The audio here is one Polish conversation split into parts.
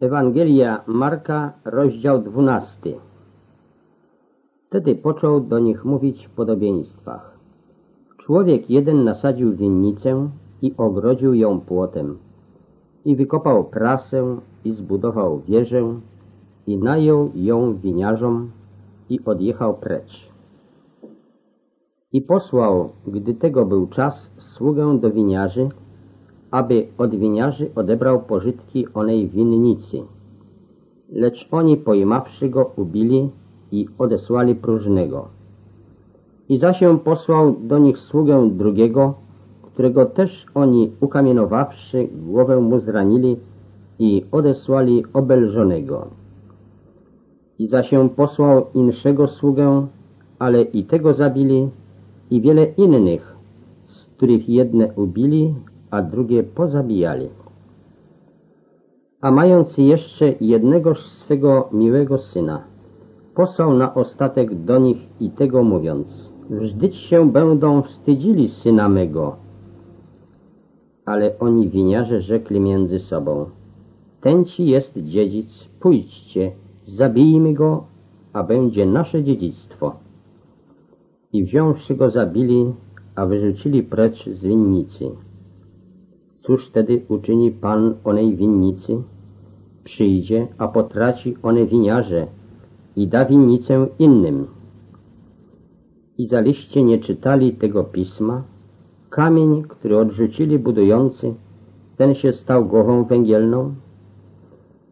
Ewangelia Marka, rozdział dwunasty. Wtedy począł do nich mówić w podobieństwach. Człowiek jeden nasadził winnicę i ogrodził ją płotem. I wykopał prasę i zbudował wieżę i najął ją winiarzom i odjechał precz. I posłał, gdy tego był czas, sługę do winiarzy, aby od winiarzy odebrał pożytki onej winnicy. Lecz oni pojmawszy go ubili i odesłali próżnego. I zasię posłał do nich sługę drugiego, którego też oni ukamienowawszy głowę mu zranili i odesłali obelżonego. I zasię posłał inszego sługę, ale i tego zabili i wiele innych, z których jedne ubili, a drugie pozabijali. A mając jeszcze jednego swego miłego syna, posłał na ostatek do nich i tego mówiąc, wżdyć się będą wstydzili syna mego. Ale oni winiarze rzekli między sobą, ten ci jest dziedzic, pójdźcie, zabijmy go, a będzie nasze dziedzictwo. I wziąwszy go zabili, a wyrzucili precz z winnicy. Cóż wtedy uczyni Pan onej winnicy? Przyjdzie, a potraci one winiarze i da winnicę innym. I zaliście nie czytali tego pisma? Kamień, który odrzucili budujący, ten się stał głową węgielną?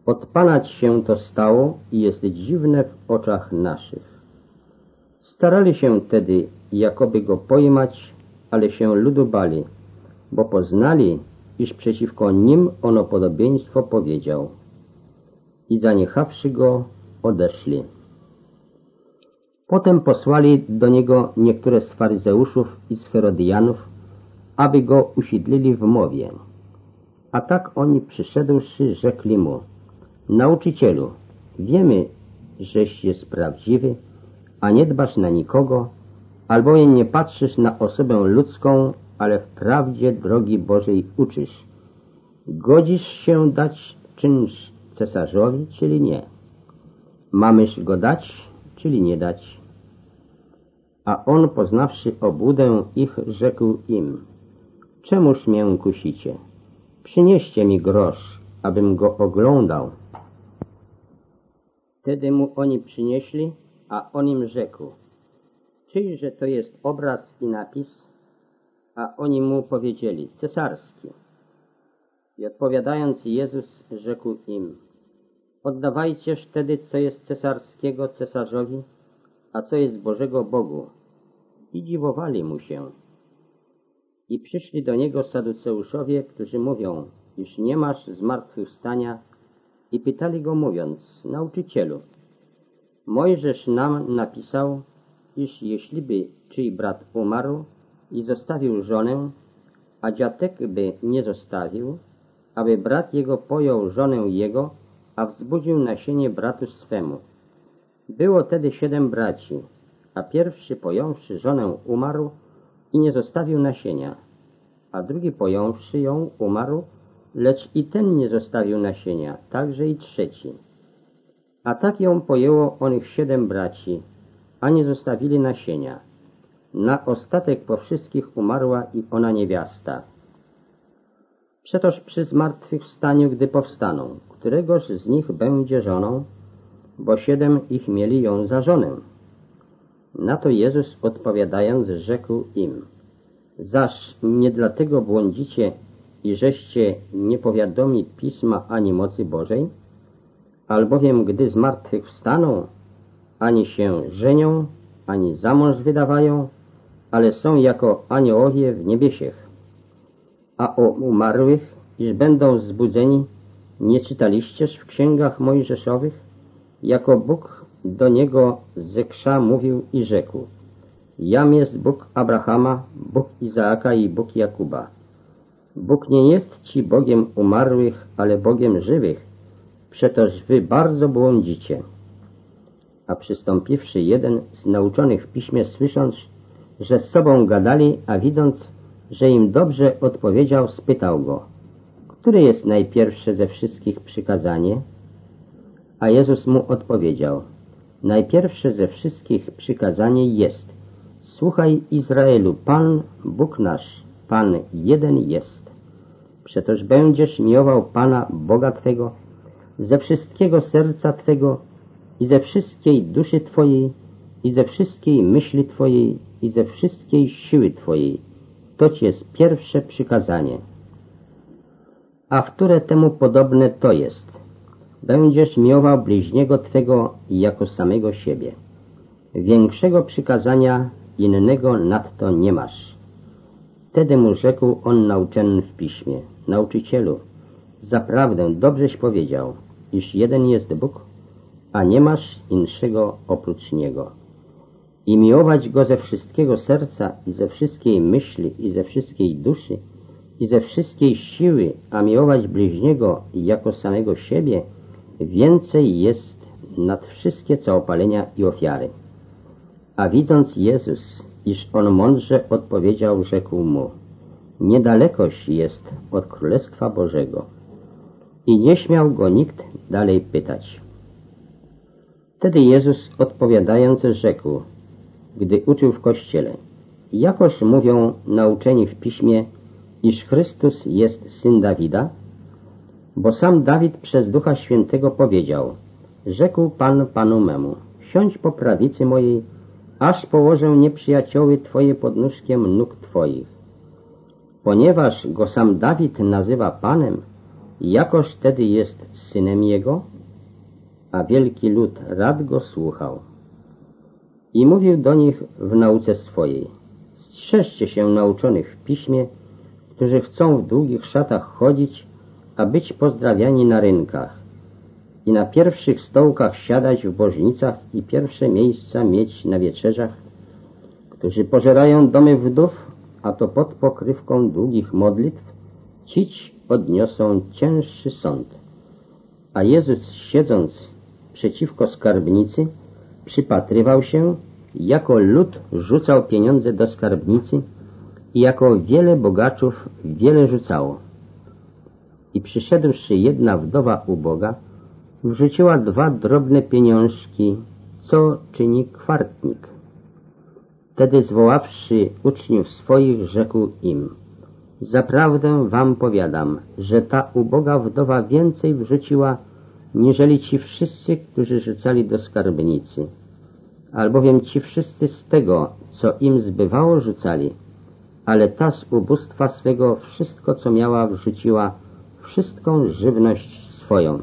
Odpanać się to stało i jest dziwne w oczach naszych. Starali się tedy, jakoby go pojmać, ale się ludu bali, bo poznali, iż przeciwko nim ono podobieństwo powiedział. I zaniechawszy go, odeszli. Potem posłali do niego niektóre z faryzeuszów i z Herodianów, aby go usiedlili w mowie. A tak oni przyszedłszy, rzekli mu, Nauczycielu, wiemy, żeś jest prawdziwy, a nie dbasz na nikogo, albowiem nie patrzysz na osobę ludzką, ale wprawdzie drogi Bożej uczysz. Godzisz się dać czynsz cesarzowi, czyli nie? Mamyż go dać, czyli nie dać? A on, poznawszy obłudę ich, rzekł im, czemuż mię kusicie? Przynieście mi grosz, abym go oglądał. Wtedy mu oni przynieśli, a on im rzekł, czyjże to jest obraz i napis? A oni mu powiedzieli, cesarski. I odpowiadając Jezus rzekł im, oddawajcież wtedy, co jest cesarskiego cesarzowi, a co jest Bożego Bogu. I dziwowali mu się. I przyszli do niego saduceuszowie, którzy mówią, iż nie masz zmartwychwstania i pytali go mówiąc, nauczycielu, Mojżesz nam napisał, iż jeśliby czyj brat umarł i zostawił żonę, a dziatek by nie zostawił, aby brat jego pojął żonę jego, a wzbudził nasienie bratu swemu. Było tedy siedem braci, a pierwszy pojąwszy żonę umarł i nie zostawił nasienia, a drugi pojąwszy ją umarł, lecz i ten nie zostawił nasienia, także i trzeci. A tak ją pojęło onych siedem braci, a nie zostawili nasienia. Na ostatek po wszystkich umarła i ona niewiasta. Przetoż przy zmartwychwstaniu, gdy powstaną, któregoż z nich będzie żoną, bo siedem ich mieli ją za żonę. Na to Jezus odpowiadając rzekł im, zaż nie dlatego błądzicie i żeście nie powiadomi Pisma ani mocy Bożej, albowiem gdy z martwych wstaną, ani się żenią, ani za mąż wydawają, ale są jako aniołowie w niebiesiech. A o umarłych, iż będą zbudzeni, nie czytaliścież w księgach mojżeszowych, jako Bóg do niego zekrza mówił i rzekł, Jam jest Bóg Abrahama, Bóg Izaaka i Bóg Jakuba. Bóg nie jest ci Bogiem umarłych, ale Bogiem żywych, przetoż wy bardzo błądzicie. A przystąpiwszy jeden z nauczonych w piśmie, słysząc, że z sobą gadali, a widząc, że im dobrze odpowiedział, spytał go, które jest najpierwsze ze wszystkich przykazanie? A Jezus mu odpowiedział, najpierwsze ze wszystkich przykazanie jest, słuchaj Izraelu, Pan, Bóg nasz, Pan jeden jest. Przetoż będziesz miłował Pana, Boga Twego, ze wszystkiego serca Twego i ze wszystkiej duszy Twojej i ze wszystkiej myśli Twojej i ze wszystkiej siły Twojej. To Ci jest pierwsze przykazanie. A które temu podobne to jest? Będziesz miłował bliźniego Twego jako samego siebie. Większego przykazania innego nadto nie masz. Wtedy mu rzekł on nauczony w piśmie, nauczycielu, zaprawdę dobrześ powiedział, iż jeden jest Bóg, a nie masz inszego oprócz Niego. I miłować Go ze wszystkiego serca i ze wszystkiej myśli i ze wszystkiej duszy i ze wszystkiej siły, a miłować bliźniego jako samego siebie, więcej jest nad wszystkie całopalenia i ofiary. A widząc Jezus, iż on mądrze odpowiedział, rzekł mu, niedalekość jest od Królestwa Bożego. I nie śmiał go nikt dalej pytać. Wtedy Jezus odpowiadając rzekł, gdy uczył w Kościele, jakoż mówią nauczeni w Piśmie, iż Chrystus jest Syn Dawida? Bo sam Dawid przez Ducha Świętego powiedział, rzekł Pan Panu memu, siądź po prawicy mojej, aż położę nieprzyjacioły Twoje pod nóżkiem nóg Twoich. Ponieważ go sam Dawid nazywa Panem, jakoż wtedy jest synem jego? A wielki lud rad go słuchał. I mówił do nich w nauce swojej, strzeżcie się nauczonych w piśmie, którzy chcą w długich szatach chodzić, a być pozdrawiani na rynkach i na pierwszych stołkach siadać w bożnicach i pierwsze miejsca mieć na wieczerzach, którzy pożerają domy wdów, a to pod pokrywką długich modlitw, cić odniosą cięższy sąd. A Jezus siedząc przeciwko skarbnicy, przypatrywał się, jako lud rzucał pieniądze do skarbnicy i jako wiele bogaczów wiele rzucało. I przyszedłszy jedna wdowa uboga, wrzuciła dwa drobne pieniążki, co czyni kwartnik. Wtedy zwoławszy uczniów swoich, rzekł im, Zaprawdę wam powiadam, że ta uboga wdowa więcej wrzuciła, niżeli ci wszyscy, którzy rzucali do skarbnicy. Albowiem ci wszyscy z tego, co im zbywało, rzucali, ale ta z ubóstwa swego wszystko, co miała, wrzuciła, wszystką żywność swoją.